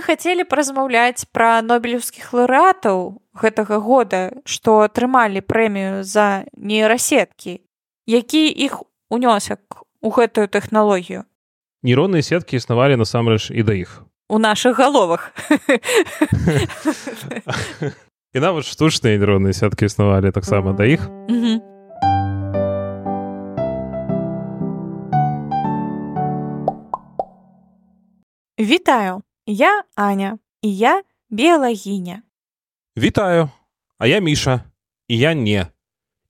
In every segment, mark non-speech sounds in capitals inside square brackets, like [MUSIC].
мы хацелі паразмаўляць пра нобелеўскіх лаўрэатаў гэтага года, што атрымалі прэмію за нейрасеткі, які іх унёсак у гэтую тэхналогію. Нейронныя сеткі існавалі насамрэч і да іх. У нашых галовах. І нават штучныя нейронныя сеткі існавалі таксама да іх. Вітаю, я Аня і я біялагіня. Вітаю, а я міша і я не.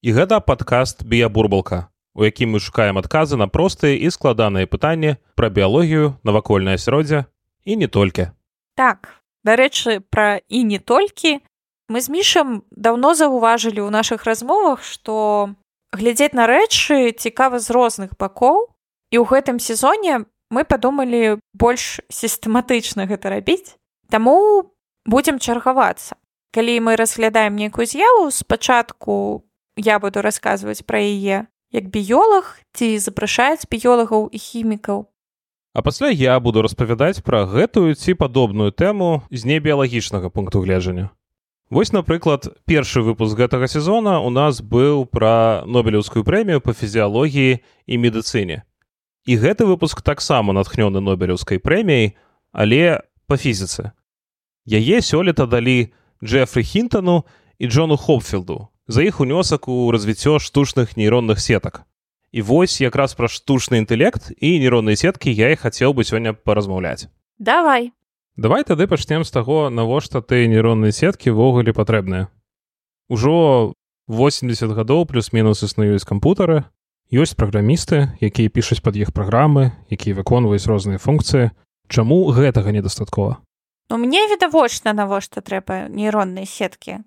І гэта падкаст біябурбалка, у якім мы шукаем адказы на простыя і складаныя пытанні пра біялогію, навакольнае асяроддзе і не толькі. Так, дарэчы, пра і не толькі мы з мішам даўно заўважылі ў нашых размовах, што глядзець на рэчы цікава з розных бакоў і ў гэтым сезоне мы падумалі больш сістэматычна гэта рабіць Таму будзем чаргавацца. Калі мы разглядаем нейкую з'яву спачатку я буду расказваць пра яе як біёлаг ці запрашаюць біёлагаў і хімікаў. А пасля я буду распавядаць пра гэтую ці падобную тэму з небіялагічнага пункту гледжання. Вось напрыклад першы выпуск гэтага сезона у нас быў пра нобелеўскую прэмію па фізіялогіі і медыцыне І гэты выпуск таксама натхнёны нобелеўскай прэміяй, але па фізіцы. Яе сёлета далі Джефры Хінтону і Джону Хопфілду за іх унёсак у развіццё штучных нейронных сетак. І вось якраз пра штучны інтэлект і нейронныя сеткі я і хацеў бы сёння паразмаўляць. Давай. Давай тады пачнем з таго, навошта ты нейронныя сеткі ўвогуле патрэбныя. Ужо 80 гадоў плюс-мінус існуюць кампутары, ёсць праграмісты якія пішуць пад іх праграмы якія выконваюць розныя функцыі. Чаму гэтага недастаткова? Ну мне відавочна навошта трэба нейронныя сеткі.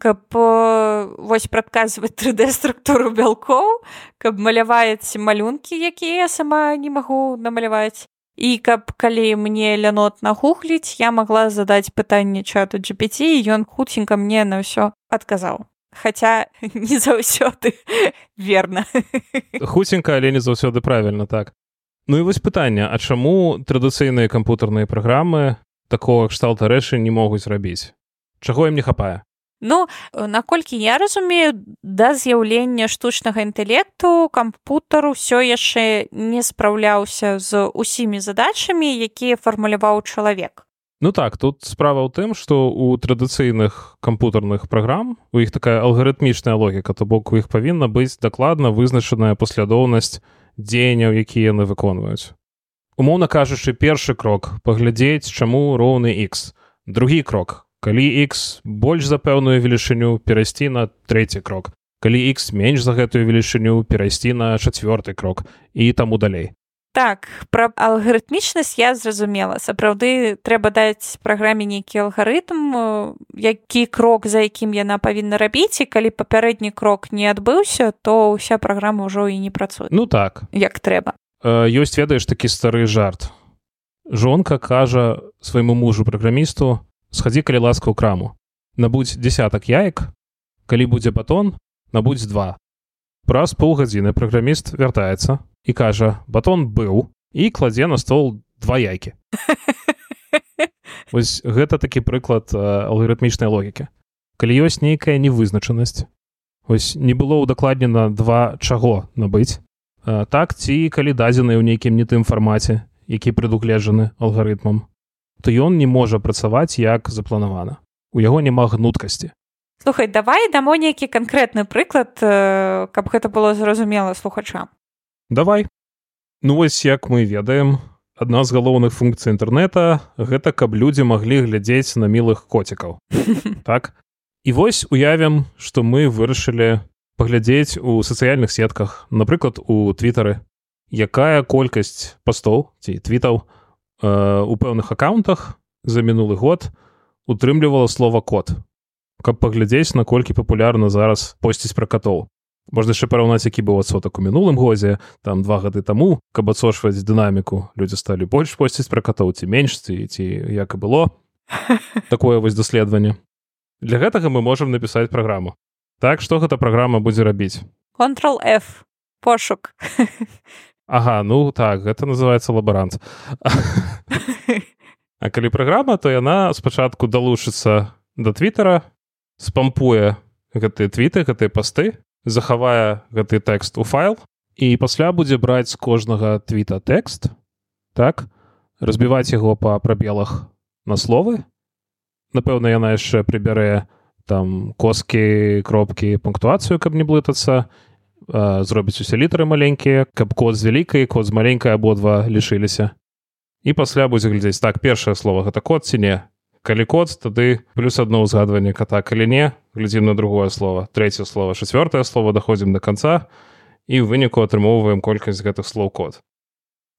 Каб вось прадказваць 3d структуру бялкоў каб маляваць малюнкі якія я сама не магу намаляваць. І каб калі мне лянот нагугліць я магла задаць пытанне чату GPT ён хуценька мне на ўсё адказаў Хаця [LAUGHS] не заўсёды [LAUGHS] верна. [LAUGHS] Хуценька, але не заўсёды правільна так. Ну і вось пытанне, а чаму традыцыйныя кампутарныя праграмы такога кшталта рэчы не могуць рабіць? Чаго ім не хапае? Ну, наколькі я разумею, да з'яўлення штучнага інтэлекту кампутар усё яшчэ не спраўляўся з усімі задачамі, якія фармуляваў чалавек. Ну так тут справа ў тым што у традыцыйных кампутарных праграм у іх такая алгарытмічная логіка то бок у іх павінна быць дакладна вызначаная паслядоўнасць дзеянняў якія яны выконваюць. Умоўна кажучы першы крок паглядзець чаму роўны x другі крок калі x больш за пэўную велічыню перайсці на трэці крок. Калі x менш за гэтую велічыню перайсці на чацвёрты крок. І таму далей Так, пра алгарытмічнасць я зразумела. Сапраўды трэба даць праграме нейкі алгарытм, які крок, за якім яна павінна рабіць, і калі папярэдні крок не адбыўся, то ўся праграма ўжо і не працуе. Ну так, як трэба. Ёсць ведаеш такі стары жарт. Жонка кажа свайму мужу праграмісту: схадзі калі ласка ў краму. Набудзь десятак яек, калі будзе батон, набудзь два. Праз паўгадзіны праграміст вяртаецца, і кажа батон быў і кладзе на стол два яйкі [LAUGHS] Вось гэта такі прыклад алгарытмічнай логікі. Калі ёсць нейкая невызначанасць ось не было ўдакладнена два чаго набыць так ці калі дадзены ў нейкім не тым фармаце які прадугледжаны алгарытмам то ён не можа працаваць як запланавана. У яго няма гнуткасці Слухай давай дамо нейкі канкрэтны прыклад каб гэта было зразумела слухачам. Давай. Ну вось як мы ведаем адна з галоўных функцый інтэрнэта гэта каб людзі маглі глядзець на мілых коцікаў. [LAUGHS] Так? І вось уявім што мы вырашылі паглядзець у сацыяльных сетках напрыклад у твітары. Якая колькасць пастоў ці твітаў э, у пэўных аккаунтах за мінулы год утрымлівала слова код каб паглядзець наколькі папулярна зараз посціць пра катоў. Можна яшчэ параўнаць які быў адсотак у мінулым годзе там два гады таму каб адсочваць дынаміку людзі сталі больш посціць пра катоў ці менш ці ці як і было. [LAUGHS] Такое вось даследаванне. Для гэтага мы можам напісаць праграму. Так што гэта праграма будзе рабіць? Control f пошук. [LAUGHS] Ага ну так гэта называется лабарант. [LAUGHS] А калі праграма то яна спачатку далучыцца да твиттера спампуе гэтыя твіты гэтыя пасты захавае гэты тэкст у файл і пасля будзе браць з кожнага твіта тэкст так разбіваць яго па прабелах на словы. Напэўна яна яшчэ прыбярэ там коскі кропкі пунктуацыю каб не блытацца зробіць усе літары маленькія каб код з вялікай код з маленькай абодва лішыліся. І пасля будзе глядзець так першае слово гэта код ці не калі код тады плюс одно ўзгадванне кота калі не глядзім на другое слово. Трэцяе слово чавёртае слово даходзім до конца і ў выніку атрымоўваем колькасць гэтых слоў код.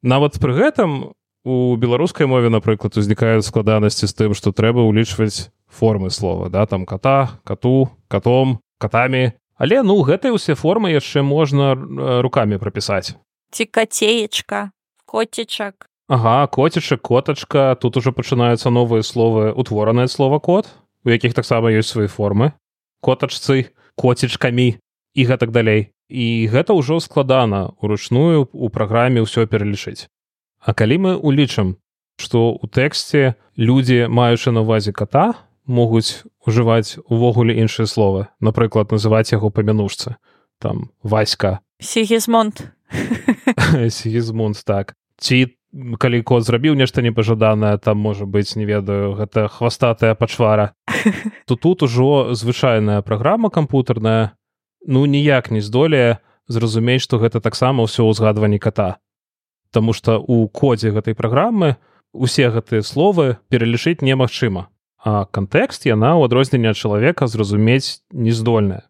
Нават пры гэтым у беларускай мове напрыклад узнікаюць складанасці з тым што трэба ўлічваць формы слова да там кота кату катом катамі. Але ну гэтыя ўсе формы яшчэ можна руками прапісаць. Ці кацеечка коцічак Ага коцічак котачка тут ужо пачынаюцца новыя словы утворанае слова кот у якіх таксама ёсць свае формы котачцы коцічкамі і гэтак далей. І гэта ўжо складана уручную у праграме ўсё пералічыць. А калі мы улічым што ў тэксце людзі маючы на увазе кота могуць ужываць увогуле іншыя словы напрыклад называць яго па мянушцы там васька сігізмонт. [LAUGHS] Сігізмонт так. Ці калі кот зрабіў нешта непажаданае там можа быць не ведаю гэта хвастатая пачвара. [LAUGHS] То тут ужо звычайная праграма кампутарная ну ніяк не здолее зразумець што гэта таксама ўсё ўзгадванні кота Таму што у кодзе гэтай праграмы усе гэтыя словы пералічыць немагчыма а кантэкст яна ў адрозненне ад чалавека зразумець не здольная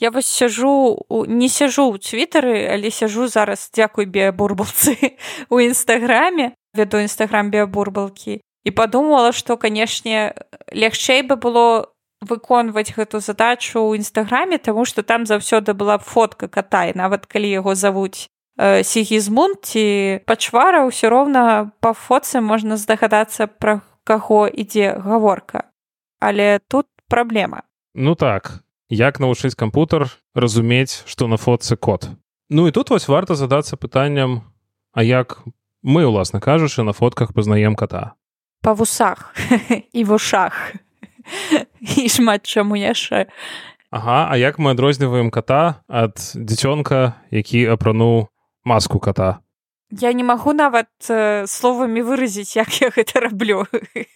Я вось сяжу не сяжу ў твиттары але сяжу зараз дзякуй біябурбалцы [LAUGHS] у нстаграме вяду нстаграм біябурбалкі і падумала што канешне лягчэй бы было выконваць гэту задачу ў нстаграме таму што там заўсёды была фотка катай нават калі яго завуць э, сігізмунт ці пачвара ўсё роўна па фоце можна здагадацца пра каго ідзе гаворка але тут праблема ну так як навучыць кампутер разумець што на фотцы код. Ну і тут вось варта задацца пытанням а як мы уласна кажучы на фотках пазнаем кота па вусах [LAUGHS] і вушах. І шмат чаму яшчэ. Ага а як мы адрозніваем кота ад дзіцёнка які апрануў маску кота Я не магу нават э, словамі выразіць, як я гэта раблю.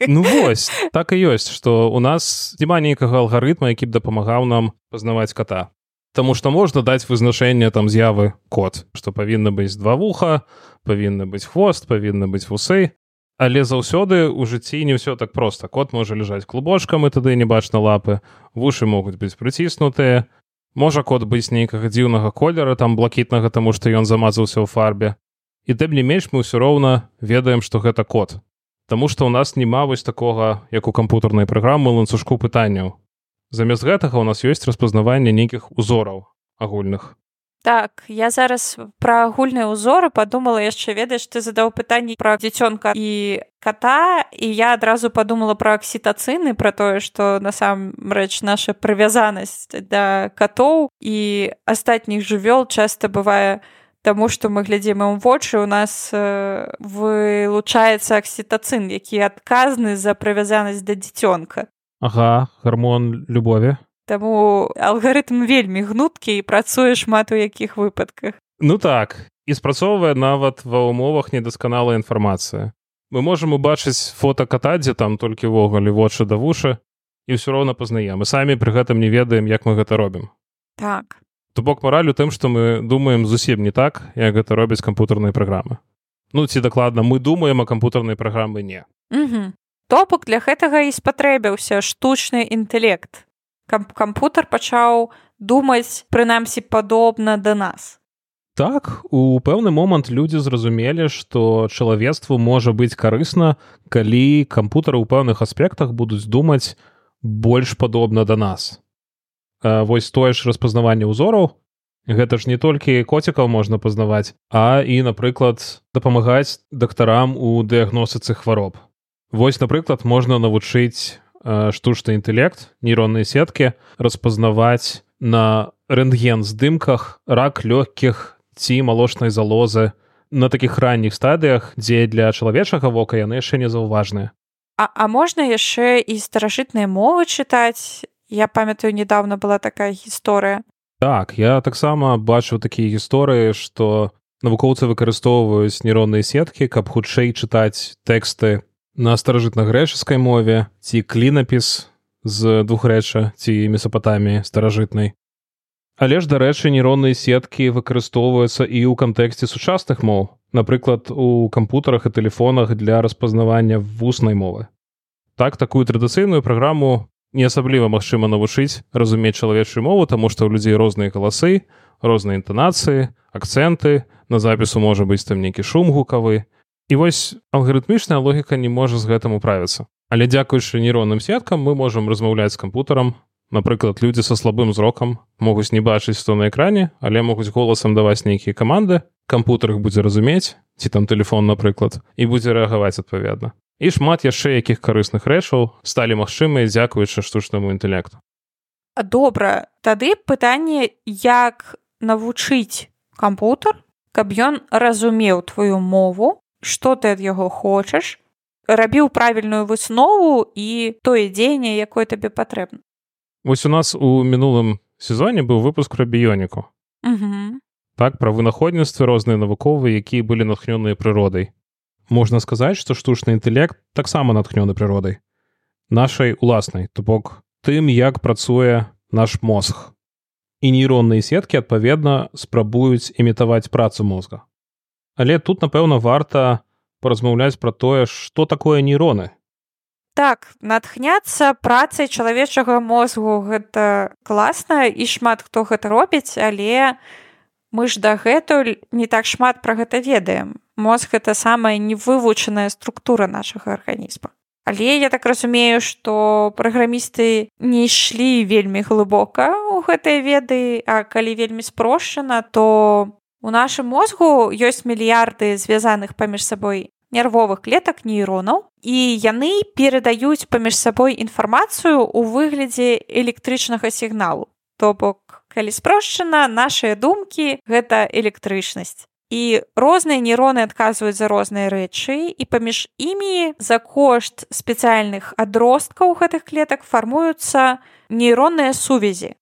Ну вось так і ёсць, што у нас няма нейкага алгарытма, які б дапамагаў нам пазнаваць кота. Таму што можна даць вызначэнне там з'явы кот, што павінна быць два вуха, павінна быць хвост, павінна быць вусы. Але заўсёды ў жыцці не ўсё так проста. Кот можа ляжаць клубочкам і тады не бачна лапы. Вушы могуць быць прыціснутыя. Можа кот быць нейкага дзіўнага колера там блакітнага, таму што ён замазаўся ў фарбе і тым не менш мы ўсё роўна ведаем што гэта код. Таму што ў нас няма вось такога як у кампутарнай праграмы ланцужку пытанняў. Замест гэтага у нас ёсць распазнаванне нейкіх узораў агульных. Так я зараз пра агульныя ўзоры падумала яшчэ ведаеш ты задаў пытанні пра дзіцёнка і кота і я адразу падумала пра аксітацыны пра тое што насамрэч наша прывязанасць да катоў і астатніх жывёл часта бывае у Таму што мы глядзім ім вочы у нас э, вылучаецца аксітацын, які адказны за прывязанасць да дзіцёнка. Ага, гармон любові. Таму алгарытм вельмі гнуткі і працуе шмат у якіх выпадках. Ну так і спрацоўвае нават ва ўмовах недасканалая інфармацыя. Мы можам убачыць фота ката, дзе там толькі вогалі вочы да вушы і ўсё роўна пазнаем. Мы самі пры гэтым не ведаем, як мы гэта робім. Так. То бок мараль у тым, што мы думаем зусім не так, як гэта робяць кампутарныя праграмы. Ну ці дакладна мы думаем а кампутарнай праграмы не. То бок для гэтага і спатрэбіўся штучны інтэлект. Кам кампутар пачаў думаць прынамсі падобна да нас. Так у пэўны момант людзі зразумелі, што чалавецтву можа быць карысна, калі кампутары ў пэўных аспектах будуць думаць больш падобна да нас вось тое ж распазнаванне ўзораў. Гэта ж не толькі коцікаў можна пазнаваць а і напрыклад дапамагаць дактарам у дыягносыцы хвароб. Вось напрыклад можна навучыць штучны інтэлект нейронныя сеткі распазнаваць на рэнтген здымках рак лёгкіх ці малочнай залозы на такіх ранніх стадыях дзе для чалавечага вока яны яшчэ не заўважныя А, а можна яшчэ і старажытныя мовы чытаць я памятаю недавно была такая гісторыя так я таксама бачу такія гісторыі што навукоўцы выкарыстоўваюць нейронныя сеткі каб хутчэй чытаць тэксты на старажытна-грэчаскай мове ці клінапіс з двухрэча ці месапатамі старажытнай. Але ж дарэчы нейронныя сеткі выкарыстоўваюцца і ў кантэксце сучасных моў напрыклад у кампутарах і тэлефонах для распазнавання вуснай мовы. Так такую традыцыйную праграму не асабліва магчыма навучыць разумець чалавечую мову таму што ў людзей розныя галасы розныя інтанацыі акцэнты на запісу можа быць там нейкі шум гукавы. І вось алгарытмічная логіка не можа з гэтым управіцца. Але дзякуючы нейронным сеткам мы можам размаўляць з кампутарам. Напрыклад людзі са слабым зрокам могуць не бачыць што на экране але могуць голасам даваць нейкія каманды. Кампутар іх будзе разумець ці там телефон напрыклад і будзе рэагаваць адпаведна і шмат яшчэ якіх карысных рэчаў сталі магчымыя дзякуючы штучнаму інтэлекту. Добра тады пытанне як навучыць кампутар каб ён разумеў твою мову што ты ад яго хочаш рабіў правільную выснову і тое дзеянне якое табе патрэбна. Вось у нас у мінулым сезоне быў выпуск пра біёніку так пра вынаходніцтвы розныя навуковыя якія былі натхнёныя прыродай можна сказаць што штучны інтэлект таксама натхнёны прыродай нашай уласнай то бок тым як працуе наш мозг і нейронныя сеткі адпаведна спрабуюць імітаваць працу мозга. Але тут напэўна варта паразмаўляць пра тое, што такое нейроны. Так натхняцца працай чалавечага мозгу гэта класна і шмат хто гэта робіць, але мы ж дагэтуль не так шмат пра гэта ведаем. Мозг гэта самая невывучаная структура нашага арганізма. Але я так разумею, што праграмісты не ішлі вельмі глыбока ў гэтыя веды, а калі вельмі спрошчана, то у нашым мозгу ёсць мільярды звязаных паміж сабой нервовых клетак нейронаў і яны перадаюць паміж сабой інфармацыю ў выглядзе электрычнага сігналу. То бок, калі спрошчана, нашыя думкі гэта электрычнасць і розныя нейроны адказваюць за розныя рэчы і паміж імі за кошт спецыяльных адросткаў гэтых клетак фармуюцца нейронныя сувязі.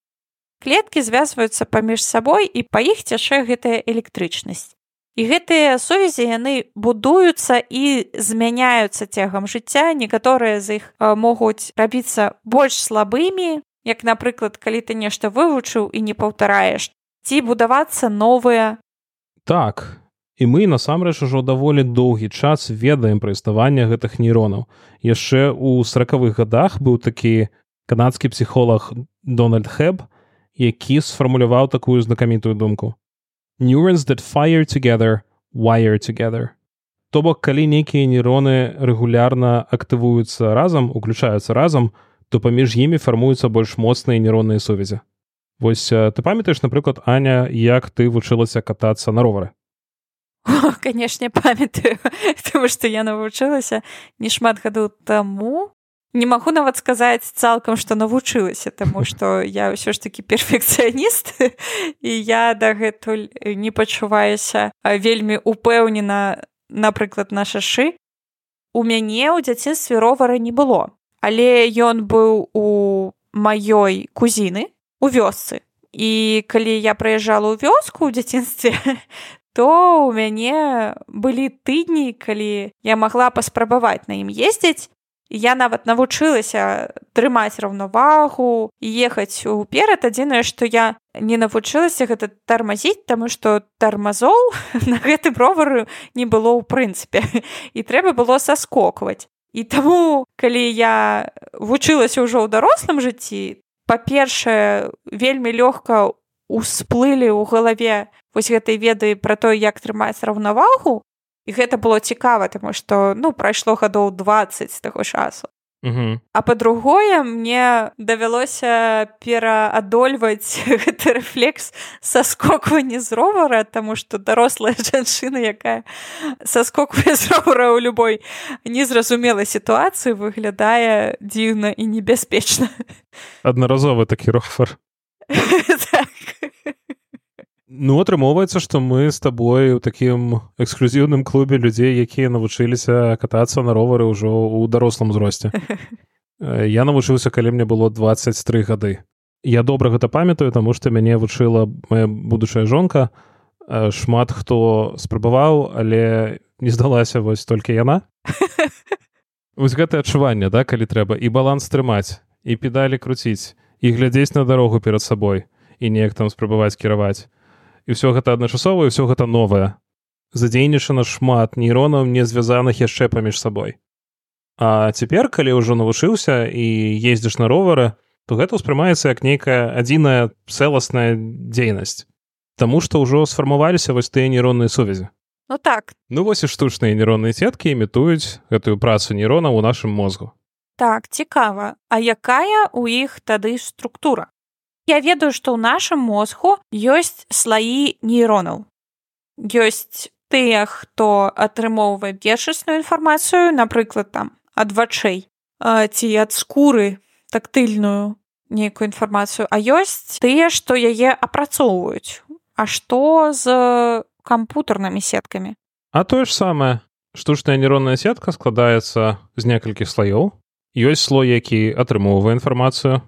Клеткі звязваюцца паміж сабой і па іх цячэ гэтая электрычнасць. І гэтыя сувязі яны будуюцца і змяняюцца цягам жыцця, некаторыя з іх могуць рабіцца больш слабымі, як, напрыклад, калі ты нешта вывучыў і не паўтараеш, ці будавацца новыя Так. І мы насамрэч ужо даволі доўгі час ведаем пра існаванне гэтых нейронаў. Яшчэ ў сракавых годах быў такі канадскі псіхолог Дональд Хэб, які сфармуляваў такую знакамітую думку. Neurons that fire together, wire together. То бок, калі нейкія нейроны рэгулярна актывуюцца разам, уключаюцца разам, то паміж імі фармуюцца больш моцныя нейронныя сувязі. Вось ты памятаеш напрыклад Аня як ты вучылася катацца на ровары? Канешне памятаю [LAUGHS] тому што я навучылася не шмат гадоў таму не магу нават сказаць цалкам што навучылася таму што [LAUGHS] я ўсё ж такі перфекцыяніст і [LAUGHS] я дагэтуль не пачуваюся вельмі упэўнена напрыклад на шашы. У мяне ў дзяцінстве ровара не было але ён быў у маёй кузіны у вёсцы. І калі я прыязджала ў вёску ў дзяцінстве [LAUGHS] то у мяне былі тыдні калі я магла паспрабаваць на ім ездзіць. Я нават навучылася трымаць раўнавагу і ехаць уперад. Адзінае што я не навучылася гэта тармазіць таму што тармазол [LAUGHS] на гэты бровары не было ў прынцыпе. [LAUGHS] І трэба было саскокваць. І таму калі я вучылася ўжо ў дарослым жыцці па-першае вельмі лёгка усплылі ў галаве вось гэтай веды пра то як трымаць раўнавагу. І гэта было цікава таму што ну прайшло гадоў 20 з таго часу А па-другое мне давялося пераадольваць гэты [LAUGHS] рэфлекс саскокванне з ровара, таму што дарослая [LAUGHS] жанчына, якая саскоквае з ровара ў любой незразумелай сітуацыі выглядае дзіўна і небяспечна. Аднаразовы такі [LAUGHS] рофар. Ну атрымоўваецца што мы з табой у такім эксклюзіўным клубе людзей якія навучыліся катацца на ровары ўжо ў дарослым узросце [LAUGHS] я навучыўся калі мне было 23 гады. Я добра гэта памятаю таму што мяне вучыла моя будучая жонка. Шмат хто спрабаваў але не здалася вось толькі яна. [LAUGHS] Вось гэтае адчуванне да калі трэба і баланс трымаць і педалі круціць і глядзець на дарогу перад сабой і неяк там спрабаваць кіраваць і ўсё гэта адначасова ўсё гэта новае. Задзейнічана шмат нейронаў не звязаных яшчэ паміж сабой. А цяпер калі ўжо навучыўся і ездзіш на ровары то гэта ўспрымаецца як нейкая адзіная цэласная дзейнасць. Таму што ўжо сфармаваліся вось тыя нейронныя сувязі. Ну так. Ну вось і штучныя нейронныя сеткі імітуюць гэтую працу нейрона ў нашым мозгу. Так цікава. А якая у іх тады структура Я ведаю што ў нашым мозгу ёсць слаі нейронаў ёсць тыя хто атрымоўвае першасную інфармацыю напрыклад там ад вачэй ці ад скуры тактыльную нейкую інфармацыю а ёсць тыя што яе апрацоўваюць А што з кампутарнымі сеткамі А тое ж самае штучная нейронная сетка складаецца з некалькіх слаёў ёсць слой які атрымоўвае інфармацыю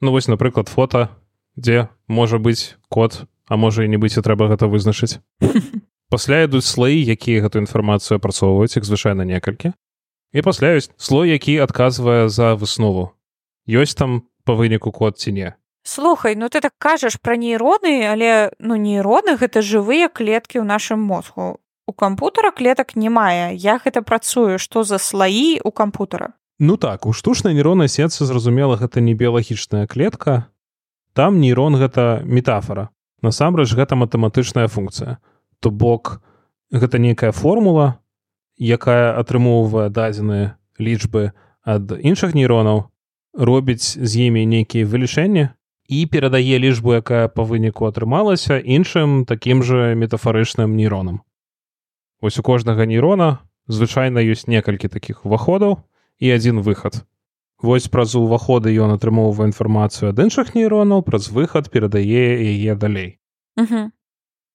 ну вось напрыклад фото дзе можа быць код а можа і не быць і трэба гэта вызначыць [LAUGHS] пасля ідуць слаі якія гэту інфармацыю апрацоўваюць іх звычайна некалькі і пасля ёсць слой які адказвае за выснову ёсць там па выніку код ці не Слухай, ну ты так кажаш пра нейроны, але ну нейроны гэта жывыя клеткі ў нашым мозгу. У кампутара клетак не мае. Я гэта працую, што за слаі у кампутара. Ну так, у штучнай нейроннай сетцы зразумела, гэта не біялагічная клетка. Там нейрон гэта метафора. Насамрэч гэта матэматычная функцыя. То бок гэта нейкая формула, якая атрымоўвае дадзеныя лічбы ад іншых нейронаў, робіць з імі нейкія вылічэнні, і перадае лічбу, якая па выніку атрымалася іншым такім жа метафарычным нейронам. Вось у кожнага нейрона звычайна ёсць некалькі такіх уваходаў і адзін выхад. Вось праз уваходы ён атрымоўвае інфармацыю ад іншых нейронаў, праз выхад перадае яе далей. Угу.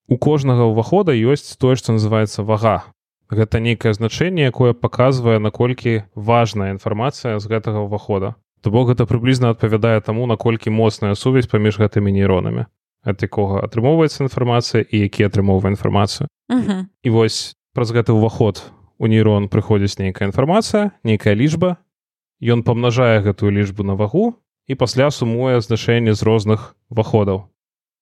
У кожнага ўвахода ёсць тое, што называецца вага. Гэта нейкае значэнне, якое паказвае, наколькі важная інфармацыя з гэтага ўвахода. То бок гэта прыблізна адпавядае таму, наколькі моцная сувязь паміж гэтымі нейронамі, ад якога атрымоўваецца інфармацыя і які атрымоўвае інфармацыю. Угу. І вось праз гэты ўваход у нейрон прыходзіць нейкая інфармацыя, нейкая лічба. Ён памнажае гэтую лічбу на вагу і пасля сумуе значэнне з розных уваходаў.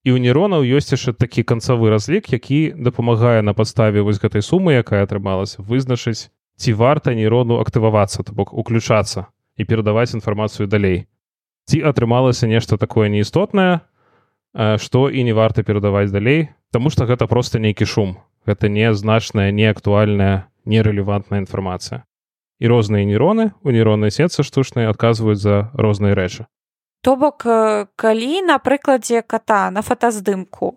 І ў нейронаў ёсць яшчэ такі канцавы разлік, які дапамагае на падставе вось гэтай сумы, якая атрымалася вызначыць, ці варта нейрону актывавацца, то бок уключацца і перадаваць інфармацыю далей. Ці атрымалася нешта такое неістотнае, што і не варта перадаваць далей, Таму што гэта проста нейкі шум. Гэта незначная, неактуальная, нерэлевантная інфармацыя. І розныя нейроны у нейроннай сетцы штучнай адказваюць за розныя рэчы. То бок калі на прыкладзе ката на фотаздымку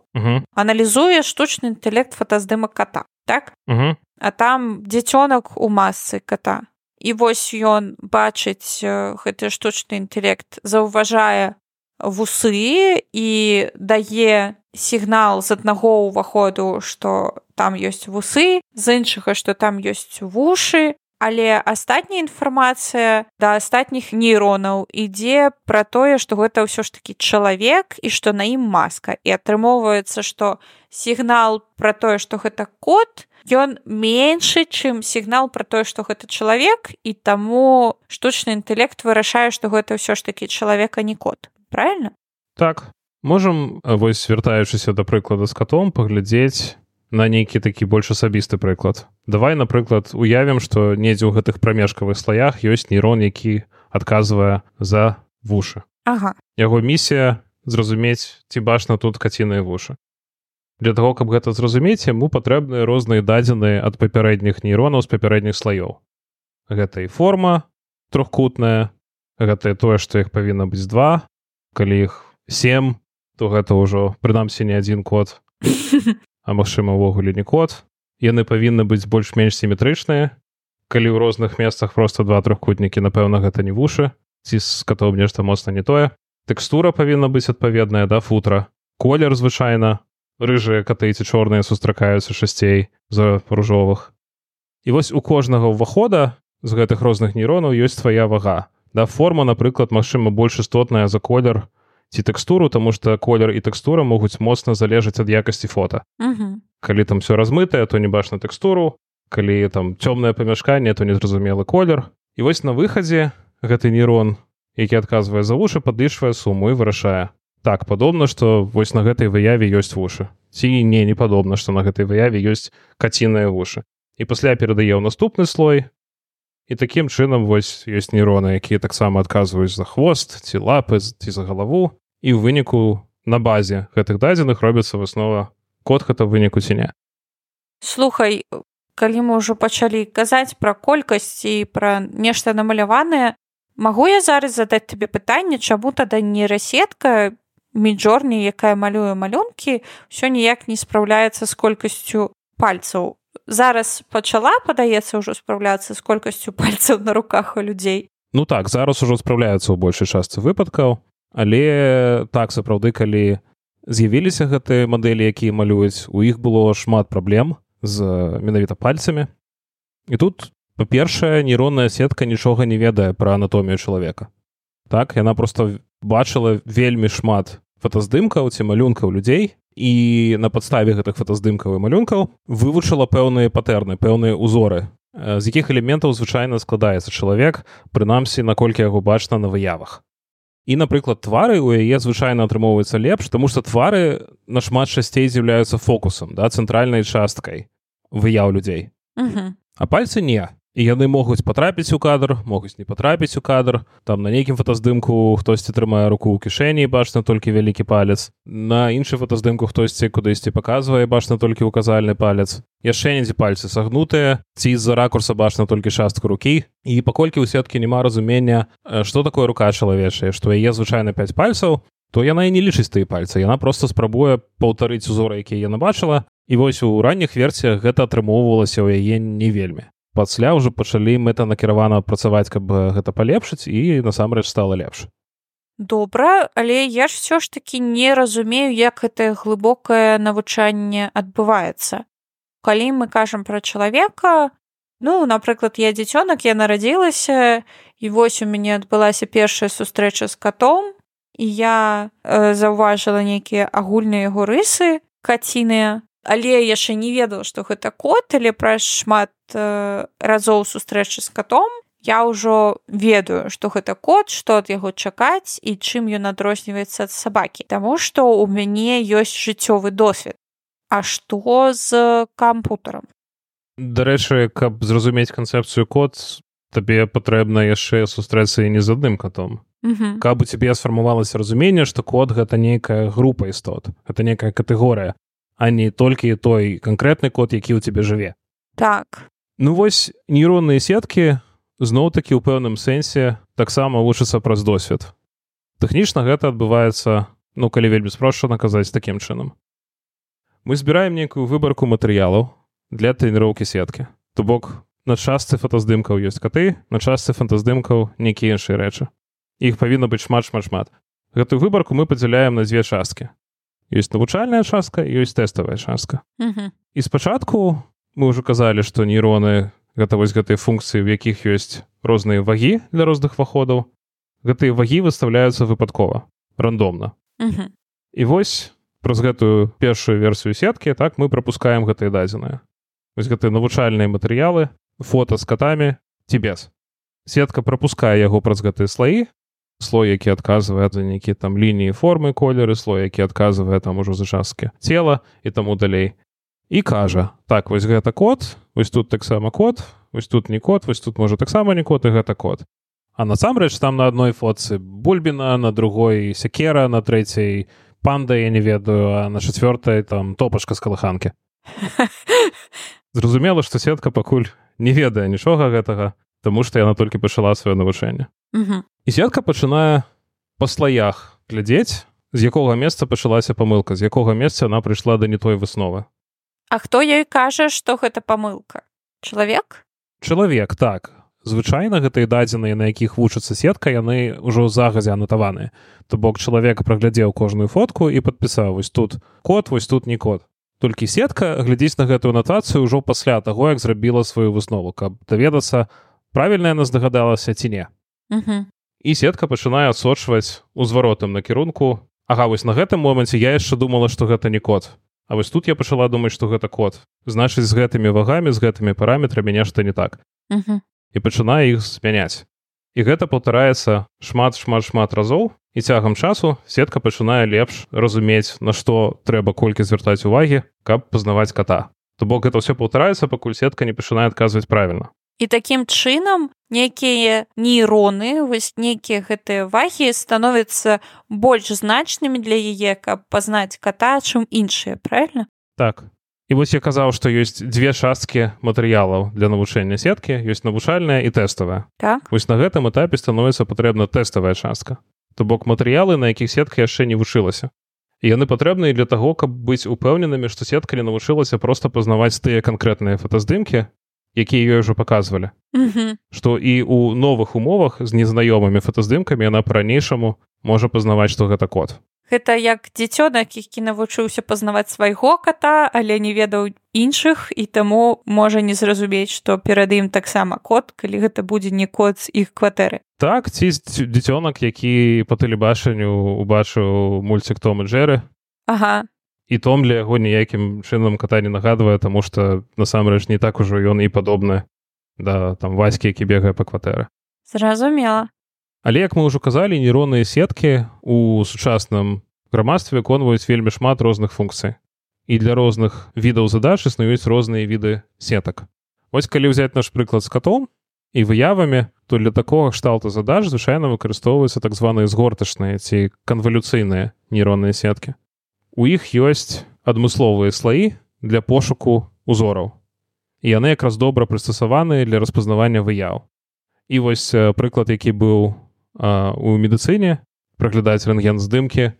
аналізуе штучны інтэлект фотаздымак ката так угу. а там дзіцёнак у масцы ката і вось ён бачыць гэты штучны інтэлект заўважае вусы і дае сігнал з аднаго ўваходу што там ёсць вусы з іншага што там ёсць вушы. Але астатняя інфармацыя да астатніх нейронаў ідзе пра тое што гэта ўсё ж такі чалавек і што на ім маска. І атрымоўваецца што сігнал пра тое што гэта кот ён меншы чым сігнал пра тое што гэта чалавек і таму штучны інтэлект вырашае што гэта ўсё ж такі чалавека не кот. Правильно так можам вось вяртаючыся да прыклада з катом паглядзець на нейкі такі больш асабісты прыклад давай напрыклад уявім што недзе ў гэтых прамежкавых слаях ёсць нейрон які адказвае за вушы ага. яго місія зразумець ці бачна тут каціныя вушы Для таго, каб гэта зразумець, яму патрэбныя розныя дадзеныя ад папярэдніх нейронаў з папярэдніх слаёў. Гэта і форма трохкутная, гэта тое, што іх павінна быць два. Калі іх сем, то гэта ўжо прынамсі не адзін код, [LAUGHS] а магчыма, увогуле не код. Яны павінны быць больш-менш сіметрычныя. Калі ў розных месцах проста два трохкутнікі, напэўна, гэта не вушы, ці з катом нешта моцна не тое. Тэкстура павінна быць адпаведная да футра. Колер звычайна рыжыя каты ці чорныя сустракаюцца шасцей за ружовых і вось у кожнага ўвахода з гэтых розных нейронаў ёсць твая вага да форма напрыклад магчыма больш істотная за колер ці тэкстуру тому что колер і тэкстура могуць моцна залежаць ад якасці фота. Калі там все размытае то не бачна тэкстуру. Калі там цёмнае памяшканне то незразумелы колер. І вось на выхадзе гэты нейрон які адказвае за вушы падлічвае суму і вырашае так падобна што вось на гэтай выяве ёсць вушы ці не не падобна што на гэтай выяве ёсць каціныя вушы. І пасля перадае ў наступны слой. І такім чынам вось ёсць нейроны якія таксама адказваюць за хвост ці лапы ці за галаву і ў выніку на базе гэтых дадзеных робіцца выснова код гэта выніку ці не. Слухай калі мы ўжо пачалі казаць пра колькасць і пра нешта намаляванае магу я зараз задаць табе пытанне чаму тада нейрасетка міджорні якая малюе малюнкі ўсё ніяк не спраўляецца з колькасцю пальцаў. Зараз пачала падаецца ўжо спраўляцца з колькасцю пальцаў на руках у людзей? Ну так зараз ужо спраўляецца ў большай частцы выпадкаў але так сапраўды калі з'явіліся гэтыя мадэлі якія малююць у іх было шмат праблем з менавіта пальцамі. І тут па-першае нейронная сетка нічога не ведае пра анатомію чалавека. Так яна просто бачыла вельмі шмат фотаздымкаў ці малюнкаў людзей і на падставе гэтых фотаздымкаў і малюнкаў вывучыла пэўныя патэрны пэўныя узоры з якіх элементаў звычайна складаецца чалавек прынамсі наколькі яго бачна на выявах і напрыклад твары у яе звычайна атрымоўваецца лепш тому што твары нашмат часцей з'яўляюцца фокусам да цэнтральнай часткай выяў людзей. А пальцы не і яны могуць патрапіць у кадр могуць не патрапіць у кадр. Там на нейкім фотаздымку хтосьці трымае руку ў кішэні бачна толькі вялікі палец. На іншы фотаздымку хтосьці кудысьці паказвае бачна толькі указальны палец. Яшчэ недзе пальцы сагнутыя ці з-за ракурса бачна толькі частку рукі. І паколькі ў сеткі няма разумення што такое рука чалавечая што яе звычайна 5 пальцаў то яна і не лічыць тыя пальцы яна просто спрабуе паўтарыць узоры якія яна бачыла. І вось у ранніх версіях гэта атрымоўвалася ў яе не вельмі пасля ўжо пачалі мэтанакіравана працаваць каб гэта палепшыць і насамрэч стала лепш. Добра але я ж все ж таки не разумею як гэтае глыбокае навучанне адбываецца. Калі мы кажам пра чалавека ну напрыклад я дзіцёнак я нарадзілася і вось у мяне адбылася першая сустрэча з катом і я э, заўважыла нейкія агульныя яго рысы каціныя але яшчэ не ведала што гэта кот але праз шмат э, разоў сустрэчы з катом я ўжо ведаю што гэта кот што ад яго чакаць і чым ён адрозніваецца ад сабакі. Таму што ў мяне ёсць жыццёвы досвед. А што з кампутарам? Дарэчы каб зразумець канцэпцыю кот табе патрэбна яшчэ сустрэцца і не з адным катом. Каб у цябе сфармавалася разуменне што код гэта нейкая група істот это некая катэгорыя а не толькі той канкрэтны код які ў цябе жыве так. Ну вось нейронныя сеткі зноў-такі ў пэўным сэнсе таксама вучацца праз досвед. Тэхнічна гэта адбываецца ну калі вельмі спрошчана казаць такім чынам. Мы збіраем нейкую выбарку матэрыялаў для трэніроўкі сеткі. То бок на частцы фотаздымкаў ёсць каты на частцы фантаздымкаў нейкія іншыя рэчы. Іх павінна быць шмат шмат шмат. Гэтую выбарку мы падзяляем на дзве часткі ёсць навучальная частка ёсць тэставая частка. І спачатку мы ўжо казалі што нейроны гэта вось гэтыя функцыі в якіх ёсць розныя вагі для розных ваходаў. Гэтыя вагі выставляюцца выпадкова рандомна. І вось праз гэтую першую версію сеткі так мы прапускаем гэтыя дадзеныя. Вось гэтыя навучальныя матэрыялы фото з катамі ці без. Сетка прапускае яго праз гэтыя слаі слой які адказвае за нейкія там лініі формы колеры слой які адказвае там ужо за часткі цела і таму далей. І кажа так вось гэта код вось тут таксама код вось тут не код вось тут можа таксама не код і гэта код а насамрэч там на адной фотцы бульбіна на другой сякера на трэцяй панда я не ведаю а на чацвёртай там топашка з калыханкі. [LAUGHS] Зразумела што сетка пакуль не ведае нічога гэтага Таму што яна толькі пачала сваё навучанне і сетка пачынае па слаях глядзець з якога месца пачалася памылка з якога месца она прыйшла да не той высновы А хто ёй кажа што гэта памылка чалавек чалавек так. Звычайна гэтыя дадзеныя на якіх вучыцца сетка яны ўжо загадзя анатаваныя. То бок чалавек праглядзеў кожную фотку і падпісаў вось тут код вось тут не код толькі сетка глядзіць на гэтую анатацыю ўжо пасля таго як зрабіла сваю выснову каб даведацца правільна яна здагадалася ці не і сетка пачынае адсочваць узваротам накірунку Ага вось на гэтым моманце я яшчэ думала што гэта не код. А вось тут я пачала думаць што гэта код. Значыць з гэтымі вагамі з гэтымі параметрамі нешта не так і пачынае іх змяняць. І гэта паўтараецца шмат шмат шмат разоў і цягам часу сетка пачынае лепш разумець, на што трэба колькі звяртаць увагі, каб пазнаваць ката. То бок гэта ўсё паўтараецца, пакуль сетка не пачынае адказваць правільна. І такім чынам нейкія нейроны вось нейкія гэтыя вагі становяцца больш значнымі для яе, каб пазнаць ката, чым іншыя правильно? Так І вось я казаў, што ёсць дзве часткі матэрыялаў для навучэння сеткі, ёсць навучальная і тэставая. Так? Вось на гэтым этапе становіцца патрэбна тэставая частка. То бок матэрыялы, на якіх сетка яшчэ не вучылася. І яны патрэбныя для таго, каб быць упэўненымі, што сетка не навучылася проста пазнаваць тыя канкрэтныя фотаздымкі, якія ёй ужо паказвалі. Што і ў новых умовах з незнаёмымі фотаздымкамі яна па-ранейшаму можа пазнаваць, што гэта код гэта як дзіцёнак які навучыўся пазнаваць свайго кота але не ведаў іншых і таму можа не зразумець што перад ім таксама кот калі гэта будзе не кот з іх кватэры. Так ці дзіцёнак які па тэлебачанню убачыў мульцік том джеры ага і том для яго ніякім чынам кота не нагадвае таму што насамрэч не так ужо ён і падобны да там ваські які бегае па кватэры зразумела Але як мы ўжо казалі нейронныя сеткі у сучасным грамадстве выконваюць вельмі шмат розных функцый і для розных відаў задач існуюць розныя віды сетак Вось калі ўзяць наш прыклад з катом і выявамі то для такога кшталту задач звычайна выкарыстоўваюцца так званыя згортачныя ці канвалюцыйныя нейронныя сеткі У іх ёсць адмысловыя слаі для пошуку узораў. І яны якраз добра прыстасаваныя для распазнавання выяў. І вось прыклад які быў у медыцыне праглядаць рэнген здымкі э,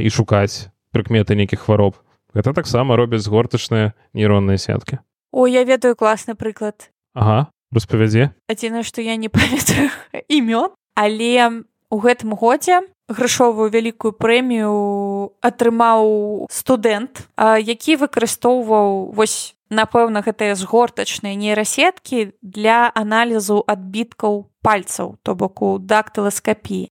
і шукаць прыкметы нейкіх хвароб гэта таксама робяць згортачныя нейронныя сеткі. О я ведаю класны прыклад. Ага распавядзе адзінае што я не памятаю [LAUGHS] імён але у гэтым годзе грашовую вялікую прэмію атрымаў студэнт які выкарыстоўваў вось напэўна гэтыя згортачныя нейрасеткі для аналізу адбіткаў пальцаў то бок у дактыласкапіі.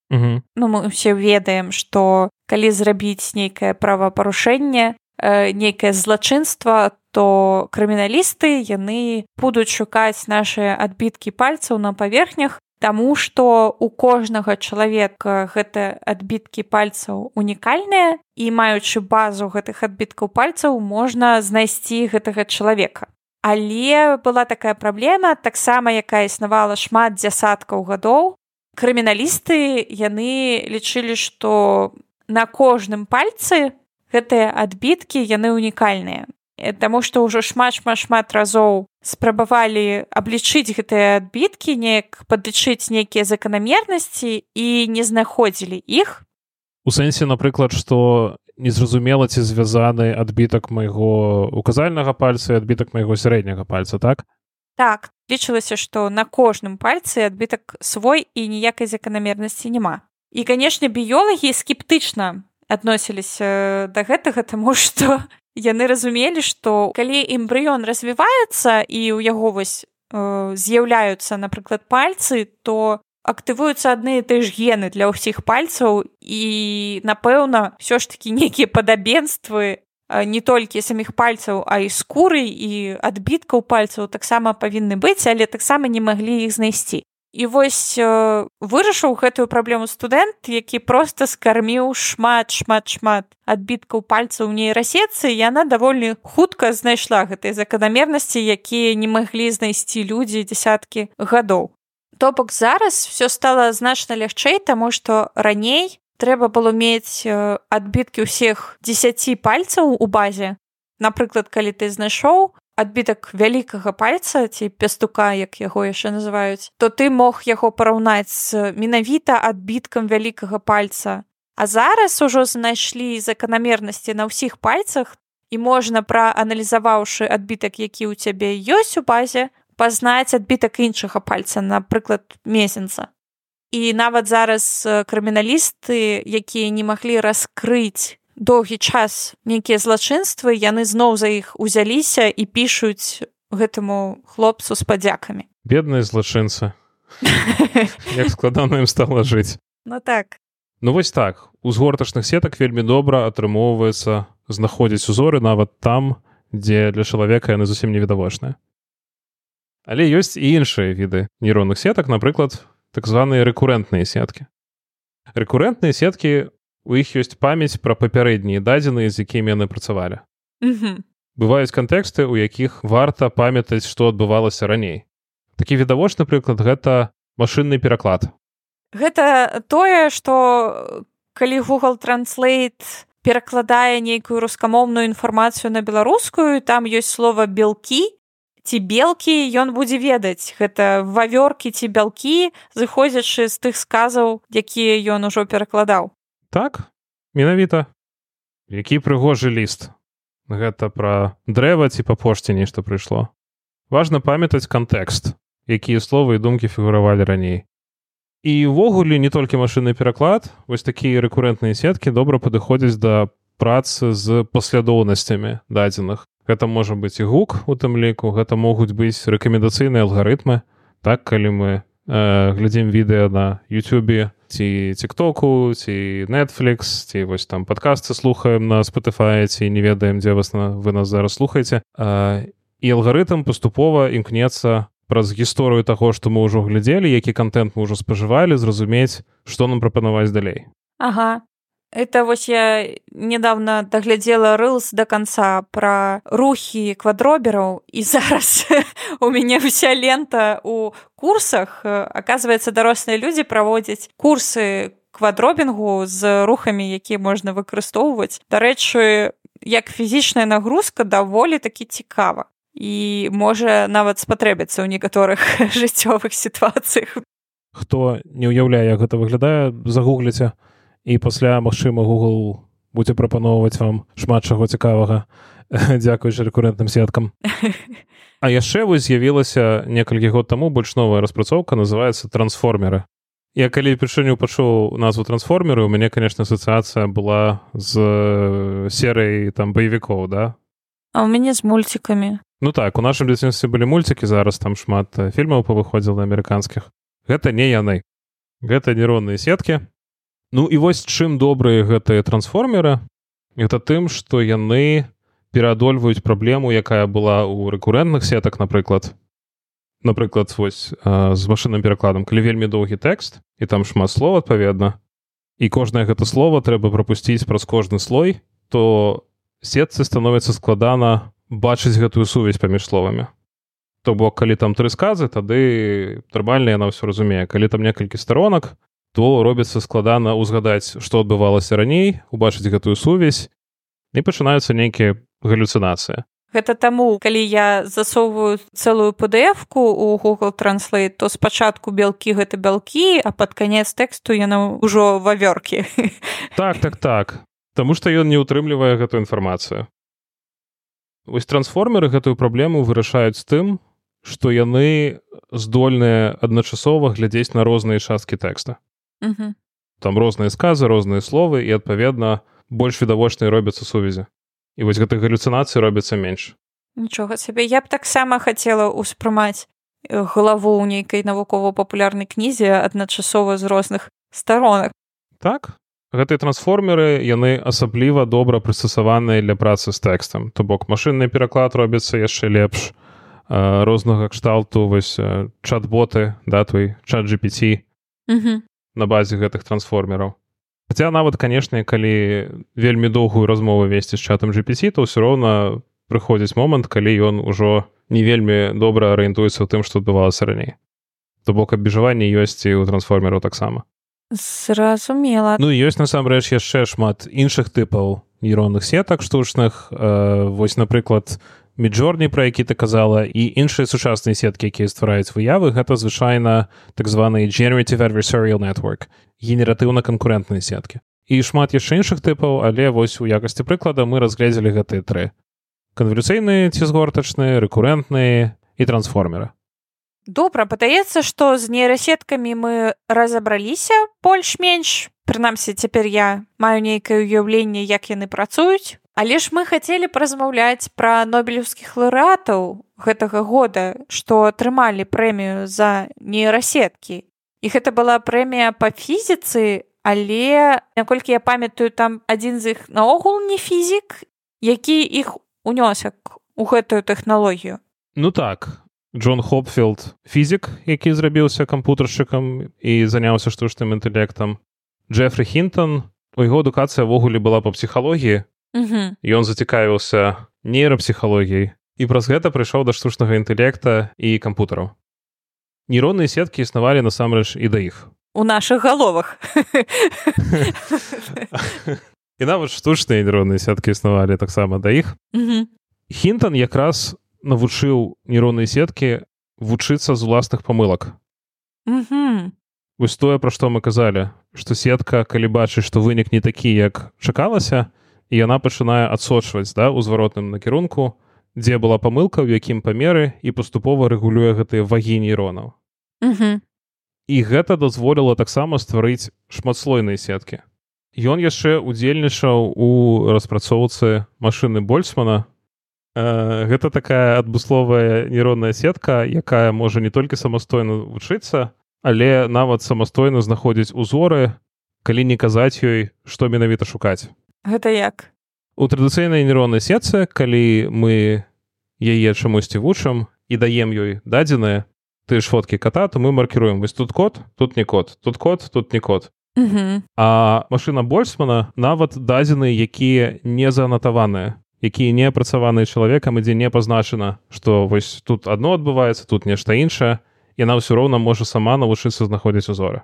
Ну мы ўсе ведаем што калі зрабіць нейкае правапарушэнне э, нейкае злачынства то крыміналісты яны будуць шукаць нашыя адбіткі пальцаў на паверхнях Таму што у кожнага чалавека гэта адбіткі пальцаў унікальныя і маючы базу гэтых адбіткаў пальцаў можна знайсці гэтага чалавека. Але была такая праблема, таксама якая існавала шмат дзясяткаў гадоў. Крыміналісты яны лічылі, што на кожным пальцы гэтыя адбіткі яны унікальныя. Э, таму што ўжо шмат шмат шмат разоў спрабавалі аблічыць гэтыя адбіткі неяк падлічыць нейкія заканамернасці і не знаходзілі іх у сэнсе напрыклад што незразумела ці звязаны адбітак майго указальнага пальца і адбітак майго сярэдняга пальца так? Так лічылася што на кожным пальцы адбітак свой і ніякай заканамернасці няма. І канешне біёлагі скептычна адносіліся да гэтага [LAUGHS] таму што яны разумелі што калі эмбрыён развіваецца і ў яго вось э, з'яўляюцца напрыклад пальцы то актывуюцца адны і ты ж гены для ўсіх пальцаў і напэўна ўсё ж такі нейкія падабенствы не толькі саміх пальцаў а і скуры і адбіткаў пальцаў таксама павінны быць але таксама не маглі іх знайсці І вось э, вырашыў гэтую праблему студэнт, які проста скарміў шмат шмат шмат адбіткаў пальцаў нейрасетцы, яна даволі хутка знайшла гэтай заканамернасці, якія не маглі знайсці людзі дзясяткі гадоў. То бок зараз все стала значна лягчэй, таму што раней трэба было мець адбіткі ўсіх 10 пальцаў у базе. Напрыклад, калі ты знайшоў адбітак вялікага пальца ці пестука як яго яшчэ называюць то ты мог яго параўнаць з менавіта адбіткам вялікага пальца. А зараз ужо знайшлі заканамернасці на ўсіх пальцах і можна прааналізаваўшы адбітак які ў цябе ёсць у базе пазнаць адбітак іншага пальца напрыклад месяца і нават зараз крыміналісты якія не маглі раскрыць доўгі час нейкія злачынствы яны зноў за іх узяліся і пішуць гэтаму хлопцу з падзякамі. Бедныя злачынцы. [LAUGHS] Як складана ім стала жыць. Ну так. Ну вось так. У згортачных сетак вельмі добра атрымоўваецца знаходзіць узоры нават там дзе для чалавека яны зусім невідавочныя. Але ёсць і іншыя віды нейронных сетак напрыклад так званыя рэкурэнтныя сеткі. Рэкурэнтныя сеткі у іх ёсць памяць пра папярэднія дадзеныя з якімі яны працавалі. Бываюць кантэксты у якіх варта памятаць што адбывалася раней. Такі відавочны прыклад гэта машынны пераклад. Гэта тое што калі google транслейт перакладае нейкую рускамоўную інфармацыю на беларускую там ёсць слова белкі ці белкі ён будзе ведаць. Гэта вавёркі ці бялкі зыходзячы з тых сказаў якія ён ужо перакладаў так менавіта які прыгожы ліст гэта пра дрэва ці па пошце нешта прыйшло важна памятаць кантэкст якія словы і думкі фігуравалі раней. І ўвогуле не толькі машынны пераклад, вось такія рэкурэнтныя сеткі добра падыходзяць да працы з паслядоўнасцямі дадзеных. Гэта можа быць і гук у тым ліку, гэта могуць быць рэкамендацыйныя алгарытмы. Так калі мы э, глядзім відэа на Ютубе ці тиктоку ці Netflix ці вось там падкасты слухаем на Spotify ці не ведаем, дзе вас на, вы нас зараз слухаеце. І алгарытм паступова імкнецца праз гісторыю таго што мы ўжо глядзелі які контент мы ўжо спажывалі зразумець што нам прапанаваць далей Ага это вось я недавно даглядзела рылс до конца пра рухі квадробераў і [LAUGHS] зараз у мяне вся лента у курсах. Оказывается дарослыя людзі праводзяць курсы квадробінгу з рухамі якія можна выкарыстоўваць дарэчы як фізічная нагрузка даволі такі цікава і можа нават спатрэбіцца ў некаторых [LAUGHS] жыццёвых сітуацыях хто не ўяўляе як гэта выглядае загугліце і пасля магчыма google будзе прапаноўваць вам шмат чаго цікавага. [LAUGHS] Дзякуючы рэкурэнтным сеткам [LAUGHS] а яшчэ вось з'явілася некалькі год таму больш новая распрацоўка называется трансформеры. Я калі першыню пачуў назву трансформеры у мяне конечно асацыяцыя была з серыяй там баевікоў да? А у мяне з мульцікамі Ну так у нашым дзяцінстве былі мульцікі зараз там шмат фільмаў павыходзіла амерыканскіх. Гэта не яны. Гэта нейронныя сеткі Ну і вось чым добрыя гэтыя трансформеры это тым што яны пераадольваюць праблему якая была ў рэкурэнтных сетак напрыклад. Напрыклад вось з машынным перакладам. Калі вельмі доўгі тэкст і там шмат слов адпаведна і кожнае гэта слово трэба прапусціць праз кожны слой то сетцы становіцца складана бачыць гэтую сувязь паміж словамі. То бок калі там тры сказы тады нармальна яна ўсё разумее. Калі там некалькі сторонак то робіцца складана ўзгадаць што адбывалася раней убачыць гэтую сувязь і пачынаюцца нейкія галюцынацыі. Гэта таму калі я засоўваю цэлую PDF-ку у Google Translate то спачатку белкі гэта бялкі а пад канец тэксту яна ўжо вавёркі [LAUGHS] так так так. Таму што ён не ўтрымлівае гэтую інфармацыю. Вось трансформеры гэтую праблему вырашаюць тым, што яны здольныя адначасова глядзець на розныя часткі тэкста. Там розныя сказы, розныя словы і адпаведна больш відавочнай робяцца сувязі. І вось гэтых галюцынацый робіцца менш. Нічога сябе я б таксама хацела ўспрымаць галаву ў нейкай навукова-папулярнай кнізе адначасова з розных старонак. Так гэтыя трансформеры яны асабліва добра прыстасаваныя для працы з тэкстам то бок машынны пераклад робіцца яшчэ лепш рознага кшталту вось чат-боты да твой чат GPT на базе гэтых трансформераў. Хаця нават канешне калі вельмі доўгую размову весці з чатам GPT то ўсё роўна прыходзіць момант калі ён ужо не вельмі добра арыентуецца ў тым што адбывалася раней. То бок абмежаванне ёсць і ў трансформераў таксама. Зразумела. Ну ёсць насамрэч яшчэ шмат іншых тыпаў нейронных сетак штучных. Э, вось напрыклад міджорні пра які ты казала і іншыя сучасныя сеткі якія ствараюць выявы гэта звычайна так званы generative adversarial network генератыўна-канкурэнтныя сеткі. І шмат яшчэ іншых тыпаў але вось у якасці прыклада мы разгледзелі гэтыя тры. Канвалюцыйныя ці згортачныя рэкурэнтныя і трансформеры. Добра падаецца што з нейрасеткамі мы разабраліся больш-менш. Прынамсі цяпер я маю нейкае ўяўленне як яны працуюць але ж мы хацелі паразмаўляць пра нобелеўскіх лаўрэатаў гэтага года што атрымалі прэмію за нейрасеткі. І гэта была прэмія па фізіцы але наколькі я памятаю там адзін з іх наогул не фізік які іх унёсак у гэтую тэхналогію. Ну так Джон хопфілд фізік які зрабіўся кампутаршчыкам і заняўся штучным інтэлектам. Джефры хінтон у яго адукацыя ўвогуле была па псіхалогіі ён зацікавіўся нейрапсіхалогіяй і праз гэта прыйшоў да штучнага інтэлекта і кампутараў нейронныя сеткі існавалі насамрэч і да іх у наших галовах і [LAUGHS] нават штучныя нейронныя сеткі існавалі таксама да іх хінтон якраз навучыў нейронныя сеткі вучыцца з уласных памылак вось тое пра што мы казалі што сетка калі бачыць што вынік не такі як чакалася і яна пачынае адсочваць да у зваротным накірунку дзе была памылка ў якім памеры і паступова рэгулюе гэтыя вагі нейронаў і гэта дазволіла таксама стварыць шматслойныя сеткі. Ён яшчэ удзельнічаў у распрацоўцы машыны больцмана. Э, гэта такая адбусловая нейронная сетка, якая можа не толькі самастойна вучыцца, але нават самастойна знаходзіць узоры, калі не казаць ёй, што менавіта шукаць. Гэта як? У традыцыйнай нейроннай сетцы, калі мы яе чамусьці вучым і даем ёй дадзеныя, ты ж фоткі кота то мы маркируем вось тут код тут не код тут код тут не код а машина больсмана нават дадзены якія не занатаваныя якія не апрацаваныя чалавекам ідзе не пазначана што вось тут адно адбываецца тут нешта іншае яна ўсё роўна можа сама навучыцца знаходзіць узоры.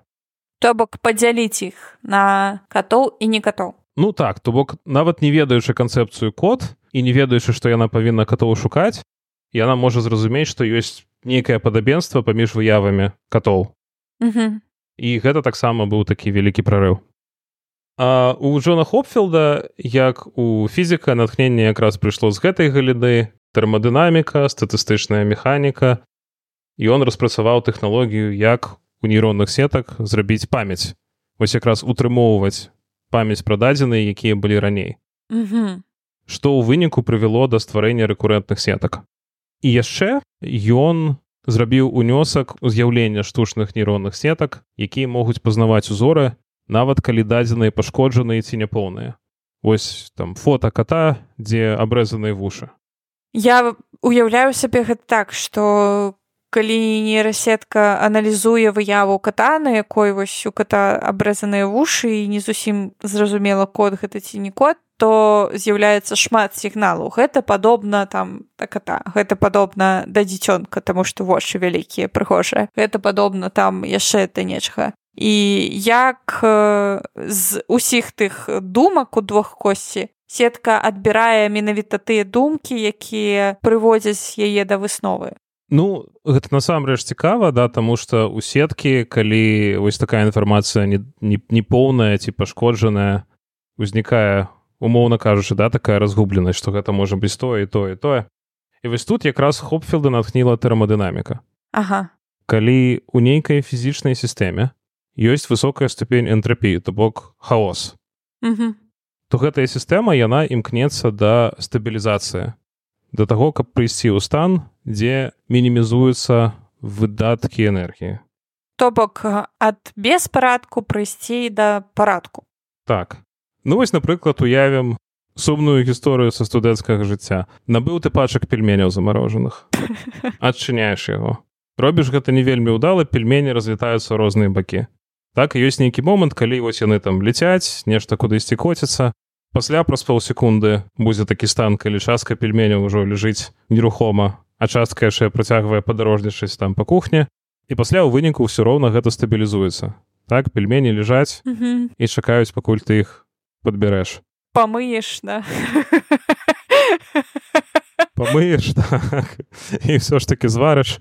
То бок падзяліць іх на катоў і не катоў ну так то бок нават не ведаючы канцэпцыю код і не ведаючы што яна павінна катоў шукаць яна можа зразумець што ёсць нейкае падабенства паміж выявамі катоў. І гэта таксама быў такі вялікі прарыў. А у Джона хопфілда як у фізіка натхнення якраз прыйшло з гэтай галіны тэрмадынаміка статыстычная механіка і он распрацаваў тэхналогію як у нейронных сетак зрабіць памяць вось якраз утрымоўваць памяць пра дадзеныя якія былі раней што ў выніку прывяло да стварэння рэкурэнтных сетак і яшчэ ён зрабіў унёсак з'яўлення штучных нейронных сетак якія могуць пазнаваць узоры нават калі дадзеныя пашкоджаныя ці няпоўныя. Ось там фото кота дзе абрэзаныя вушы. Я уяўляю сабе гэта так што калі нейрасетка аналізуе выяву ката на якой вось у кота абрэзаныя вушы і не зусім зразумела код гэта ці не код то з'яўляецца шмат сігналаў. Гэта падобна там так та гэта падобна да дзіцёнка таму што вочы вялікія прыгожыя. Гэта падобна там яшчэ это нечага. І як з усіх тых думак у двух косці сетка адбірае менавіта тыя думкі якія прыводзяць яе да высновы Ну гэта насамрэч цікава да таму што у сеткі калі вось такая інфармацыя не, не, не поўная ці пашкоджаная узнікае умоўна кажучы да такая разгубленасць што гэта можа быць тое і тое тое. І вось тут якраз хопфілда натхніла тэрмадынаміка. Ага. калі у нейкай фізічнай сістэме ёсць высокая ступень энтрапіі то бок хаос то гэтая сістэма яна імкнецца да стабілізацыі да таго каб прыйсці ў стан дзе мінімізуюцца выдаткі энергіі то бок ад беспарадку прыйсці да парадку так. Ну вось напрыклад уявім сумную гісторыю са студэнцкага жыцця набыў ты пачак пельменяў замарожаных адчыняеш [LAUGHS] яго робіш гэта не вельмі ўдала пельмені разлетаюцца розныя бакі. Так ёсць нейкі момант калі вось яны там ляцяць нешта кудысьці коціцца пасля праз паўсекунды будзе такі стан калі частка пельменяў ужо ляжыць нерухома а частка яшчэ працягвае падарожнічаць там па кухні і пасля ў выніку ўсё роўна гэта стабілізуецца так пельмені ляжаць і чакаюць пакуль ты іх подбярэш помыеш да. Помыеш [LAUGHS] так. і все ж таки зварыш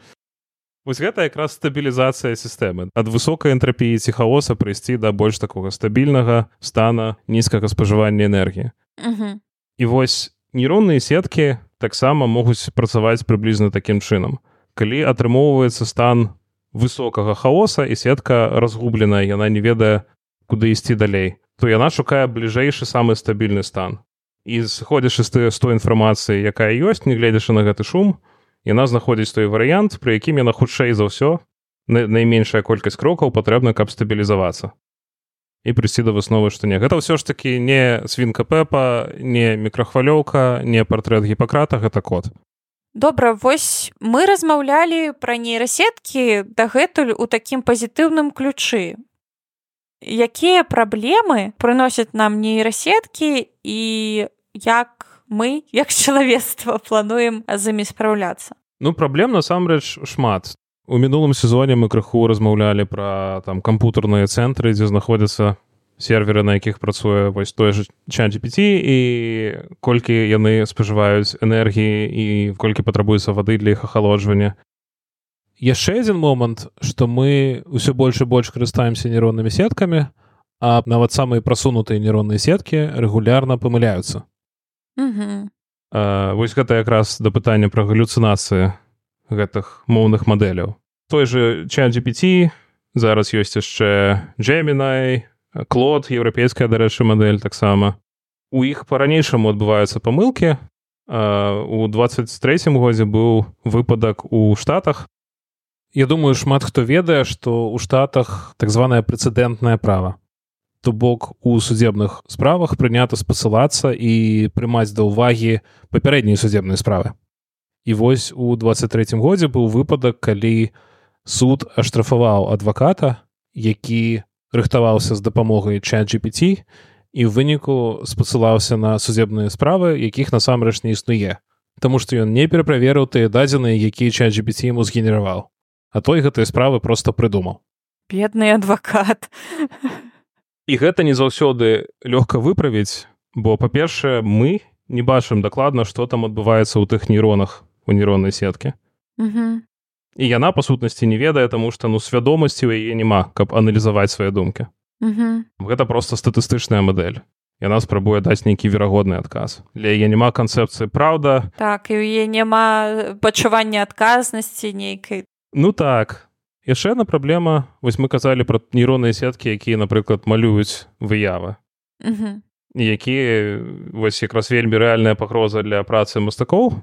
вось гэта якраз стабілізацыя сістэмы. Ад высокай энтрапіі ці хаоса прыйсці да больш такога стабільнага стана нізкага спажывання энергіі. І вось нейронныя сеткі таксама могуць працаваць прыблізна такім чынам. Калі атрымоўваецца стан высокага хаоса і сетка разгубленая яна не ведае куды ісці далей то яна шукае бліжэйшы самы стабільны стан. І сыходзячы з з той інфармацыі якая ёсць не гледзячы на гэты шум яна знаходзіць той варыянт пры якім яна хутчэй за ўсё найменшая колькасць крокаў патрэбна каб стабілізавацца. І прыйсці да высновы што не. Гэта ўсё ж такі не свінка пепа не мікрахвалёўка не партрэт гіпакрата гэта код Добра, вось мы размаўлялі пра нейрасеткі дагэтуль у такім пазітыўным ключы. Якія праблемы прыносяць нам нейрасеткі і як мы, як [LAUGHS] чалавецтва плануем з імі спраўляцца? Ну праблем насамрэч шмат. У мінулым сезоне мы крыху размаўлялі пра там кампутарныя цэнтры, дзе знаходзяцца серверы на якіх працуе вось той же чатGPT і колькі яны спажываюць энергіі і колькі патрабуецца вады для іх ахалоджвання яшчэ адзін момант што мы ўсё больш і больш карыстаемся нейроннымі сеткамі а нават самыя прасунутыя нейронныя сеткі рэгулярна памыляюцца вось гэта якраз да пытання пра галюцынацыі гэтых моўных мадэляў той же чатGPT зараз ёсць яшчэ Джемінай клод еўрапейская дарэчы мадэль таксама у іх па-ранейшаму адбываюцца памылкі у 23 годзе быў выпадак у штатах. Я думаю шмат хто ведае што ў штатах так званое прэцэдэнтнае права то бок у судебных справах прынята спасылацца і прымаць да ўвагі папярэднія судебныя справы і вось у 23 годзе быў выпадак калі суд аштрафаваў адваката які рыхтаваўся з дапамогай чатGPT і ў выніку спасылаўся на судебныя справы, якіх насамрэч не існуе. Таму што ён не пераправерыў тыя дадзеныя, якія чатGPT яму згенераваў. А той гэтыя справы проста прыдумаў. Бедны адвакат. І гэта не заўсёды лёгка выправіць, бо па-першае, мы не бачым дакладна, што там адбываецца ў тых нейронах у нейроннай сеткі. І яна па сутнасці не ведае таму што ну свядомасці ў яе няма каб аналізаваць свае думкі. Гэта просто статыстычная мадэль. Яна спрабуе даць нейкі верагодны адказ. Для яе няма канцэпцыі праўда так і ў яе няма пачування адказнасці нейкай. Ну так яшчэ одна праблема вось мы казалі пра нейронныя сеткі якія напрыклад малююць выявы якія вось якраз вельмі рэальная пагроза для працы мастакоў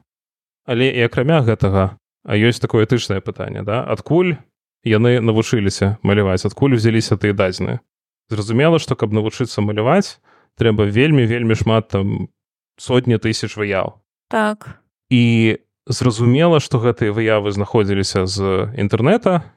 але і акрамя гэтага А ёсць такое этычнае пытанне да? Адкуль яны навучыліся маляваць? Адкуль узяліся тыя дадзеныя? Зразумела што каб навучыцца маляваць трэба вельмі вельмі шмат там сотні тысяч выяў. Так. І зразумела што гэтыя выявы знаходзіліся з інтэрнэта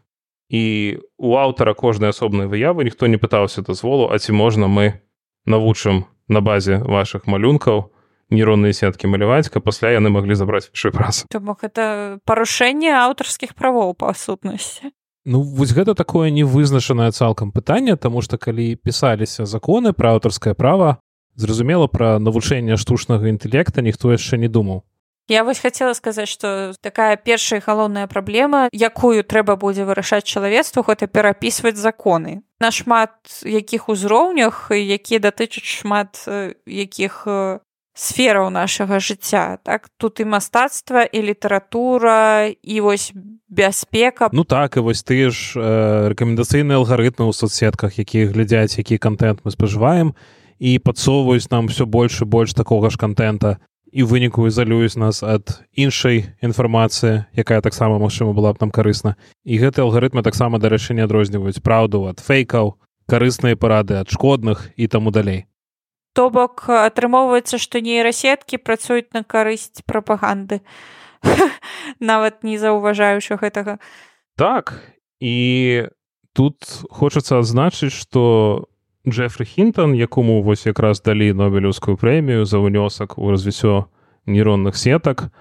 і у аўтара кожнай асобнай выявы ніхто не пытаўся дазволу а ці можна мы навучым на базе вашых малюнкаў нейронныя сеткі маляваць каб пасля яны маглі забраць яшчэ праз то бок это парушэнне аўтарскіх правоў па сутнасці. Ну вось гэта такое невызначанае цалкам пытанне таму што калі пісаліся законы пра аўтарскае права зразумела пра навучэнне штучнага інтэлекта ніхто яшчэ не думаў Я вось хацела сказаць што такая першая галоўная праблема якую трэба будзе вырашаць чалавецтву гэта перапісваць законы. Нашмат якіх узроўнях які датычаць шмат якіх сфераў нашага жыцця так? Тут і мастацтва і літаратура і вось бяспека. Ну так і вось ты ж э, рэкамендацыйныя алгарытмы ў соцсетках якія глядзяць які контент мы спажываем і падсоўваюць нам все больш і больш такога ж контента і выніку ізалююць нас ад іншай інфармацыі якая таксама магчыма была б нам карысна. І гэты алгарытмы таксама дарэчы не адрозніваюць праўду ад фэйкаў карысныя парады ад шкодных і таму далей. То бок атрымоўваецца, што нейрасеткі працуюць на карысць прапаганды. [LAUGHS] Нават не заўважаючы гэтага. Так і тут хочацца адзначыць, што Джефры Хінтон, якому вось якраз далі нобелеўскую прэмію за ўнёсак у развіццё нейронных сетак,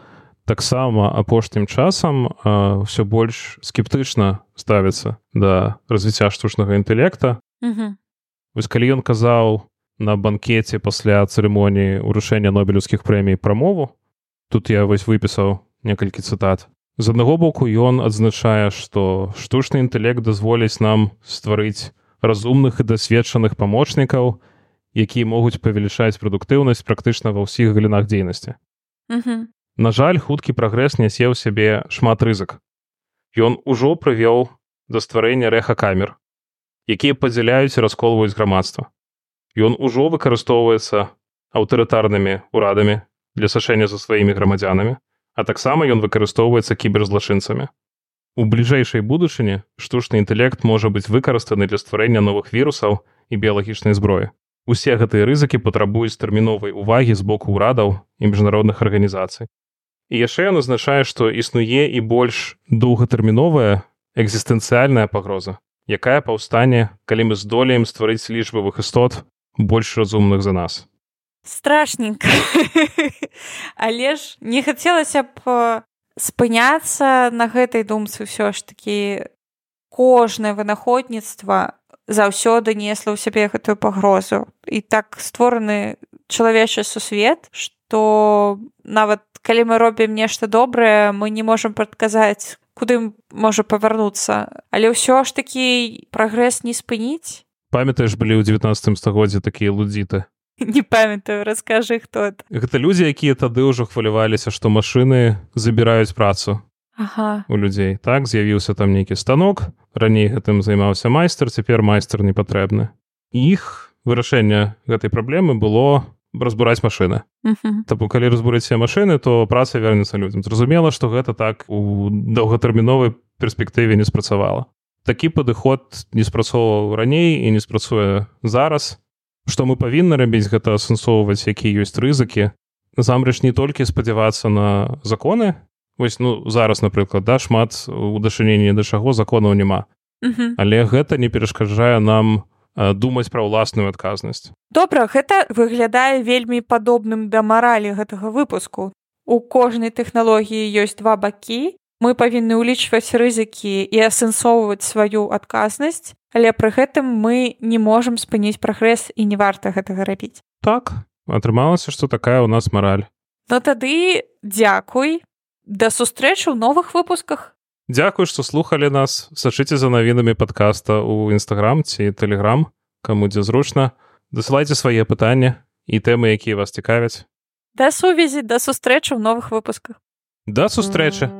таксама апошнім часам ўсё больш скептычна ставіцца да развіцця штучнага інтэлекта. Вось калі ён казаў, на банкеце пасля цырымоніі ўрушэння нобелеўскіх прэмій прамову тут я вось выпісаў некалькі цытат. З аднаго боку ён адзначае што штучны інтэлект дазволіць нам стварыць разумных і дасведчаных памочнікаў якія могуць павелічаць прадуктыўнасць практычна ва ўсіх галінах дзейнасці. На жаль хуткі прагрэс нясе ў сябе шмат рызык. Ён ужо прывёў да стварэння рэхакамер якія падзяляюць і расколваюць грамадства. Ён ужо выкарыстоўваецца аўтарытарнымі урадамі для сашэння за сваімі грамадзянамі а таксама ён выкарыстоўваецца кіберзлачынцамі у бліжэйшай будучыні штучны інтэлект можа быць выкарыстаны для стварэння новых вірусаў і біялагічнай зброі усе гэтыя рызыкі патрабуюць тэрміновай увагі з боку ўрадаў і міжнародных арганізацый і яшчэ ён азначае што існуе і больш доўгатэрміновая экзістэнцыяльная пагроза якая паўстане калі мы здолеем стварыць лічбавых істот больш разумных за нас. Страшненько. [LAUGHS] Але ж не хацелася б спыняцца на гэтай думцы ўсё ж такі. Кожнае вынаходніцтва заўсёды несла ў сябе гэтую пагрозу. І так створаны чалавечы сусвет што нават калі мы робім нешта добрае мы не можам прадказаць куды можа павярнуцца. Але ўсё ж такі прагрэс не спыніць. Памятаеш былі ў 19 стагоддзе такія лудзіты [LAUGHS] не памятаю раскажы хто это. Гэта людзі якія тады ўжо хваляваліся што машыны забіраюць працу ага. у людзей. Так з'явіўся там нейкі станок раней гэтым займаўся майстар цяпер майстар не патрэбны іх вырашэнне гэтай праблемы было разбураць машыны. Таму калі разбурыць машыны то праца вернецца людзям. Зразумела што гэта так у доўгатэрміновай перспектыве не спрацавала. Такі падыход не спрацоўваў раней і не спрацуе зараз што мы павінны рабіць гэта асэнсоўваць які ёсць рызыкі насамрэч не толькі спадзявацца на законы вось ну зараз напрыклад да шмат у дачыненні да чаго законаў няма але гэта не перашкаджае нам думаць пра ўласную адказнасць. Добра, гэта выглядае вельмі падобным да маралі гэтага выпуску. У кожнай тэхналогіі ёсць два бакі. Мы павінны ўлічваць рызыкі і асэнсоўваць сваю адказнасць, але пры гэтым мы не можам спыніць прагрэс і не варта гэтага рабіць. Так, атрымалася, што такая ў нас мараль. Ну тады дзякуй, да сустрэчы ў новых выпусках. Дзякуй, што слухалі нас, сачыце за навінамі падкаста ў нстаграм ці тэлеграм, каму дзе зручна. Дасылайце свае пытанні і тэмы, якія вас цікавяць. Да сувязі да сустрэчы ў новых выпусках. Да сустрэчы.